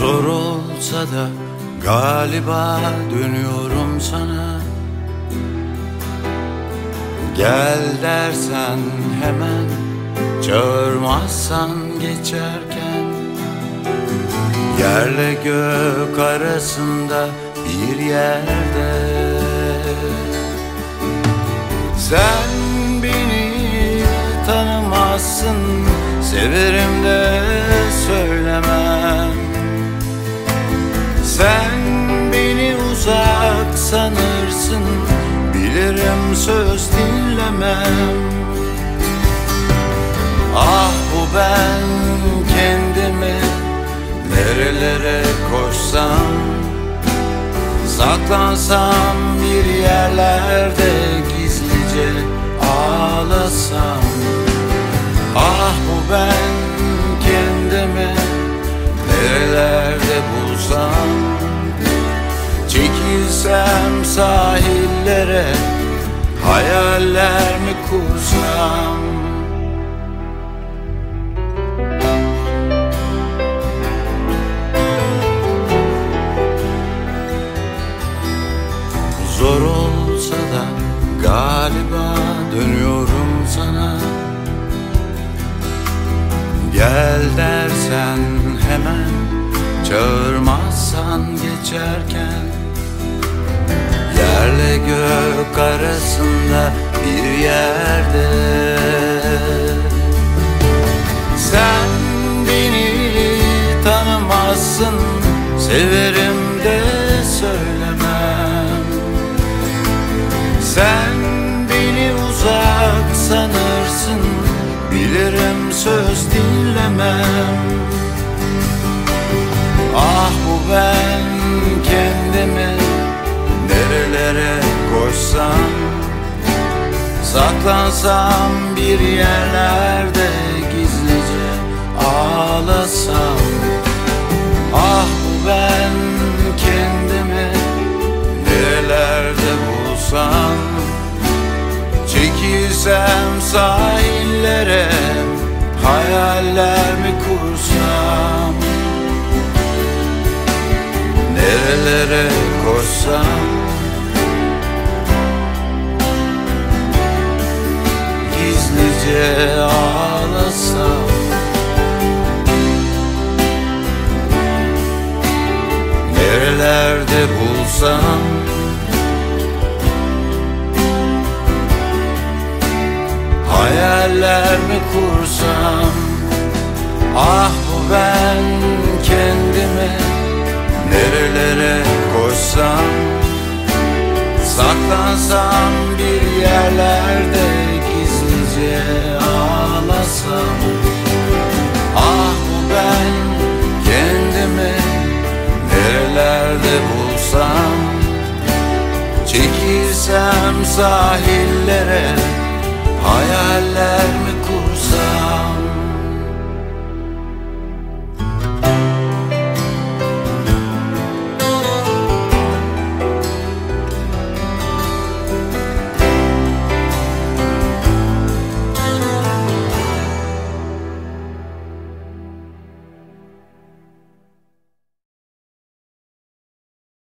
Zor olsa da galiba dönüyorum sana. Gel dersen hemen Çağırmazsan geçerken. Yerle gök arasında bir yerde. Sen beni tanımazsın Severim de söz dinlemem. Ah bu ben kendimi Nerelere koşsam Saklansam bir yerlerde gizlice ağlasam. Ah bu ben kendimi Nerelerde bulsam Çekilsem sahillere Hayaller mi kursam? Zor olsa da galiba dönüyorum sana. Gel dersen hemen çağırmazsan geçerken yerde. Sen beni tanımazsın Severim de söylemem. Sen beni uzak sanırsın Bilirim söz dinlemem. Ah bu ben Saklansam bir yerlerde gizlice ağlasam Nerelerde bulsam. Hayaller mi kursam? Ah bu ben kendimi Nerelere koşsam Saklansam sahillere Hayaller